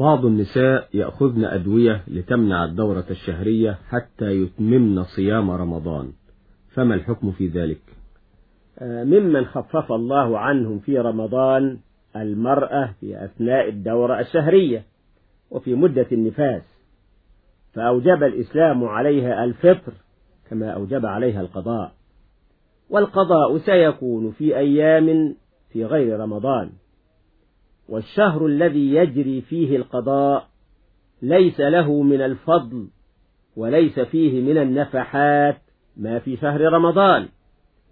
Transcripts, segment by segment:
بعض النساء يأخذن أدوية لتمنع الدورة الشهرية حتى يتممن صيام رمضان. فما الحكم في ذلك؟ ممن خفف الله عنهم في رمضان المرأة في أثناء الدورة الشهرية وفي مدة النفاس فأوجب الإسلام عليها الفطر كما أوجب عليها القضاء والقضاء سيكون في أيام في غير رمضان. والشهر الذي يجري فيه القضاء ليس له من الفضل وليس فيه من النفحات ما في شهر رمضان.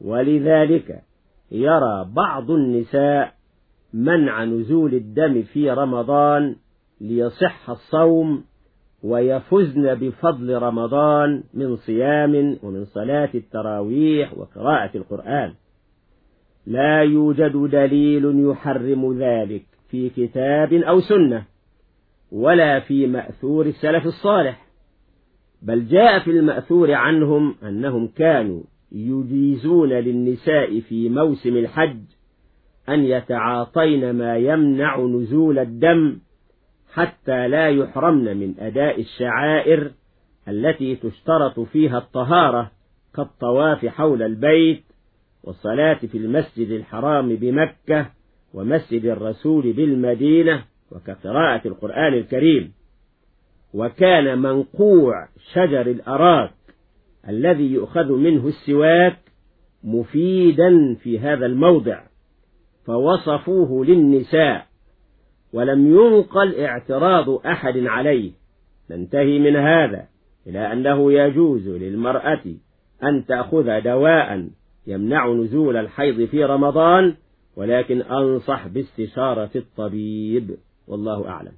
ولذلك يرى بعض النساء منع نزول الدم في رمضان ليصح الصوم ويفزن بفضل رمضان من صيام ومن صلاة التراويح وقراءة القرآن. لا يوجد دليل يحرم ذلك. في كتاب أو سنة ولا في مأثور السلف الصالح بل جاء في المأثور عنهم أنهم كانوا يجيزون للنساء في موسم الحج أن يتعاطين ما يمنع نزول الدم حتى لا يحرمن من أداء الشعائر التي تشترط فيها الطهارة كالطواف حول البيت والصلاة في المسجد الحرام بمكة ومسجد الرسول بالمدينة وكقراءة القرآن الكريم. وكان منقوع شجر الأراك الذي يؤخذ منه السواك مفيدا في هذا الموضع فوصفوه للنساء ولم ينقل اعتراض أحد عليه. ننتهي من هذا إلى أنه يجوز للمرأة أن تأخذ دواء يمنع نزول الحيض في رمضان ولكن أنصح باستشارة الطبيب والله أعلم.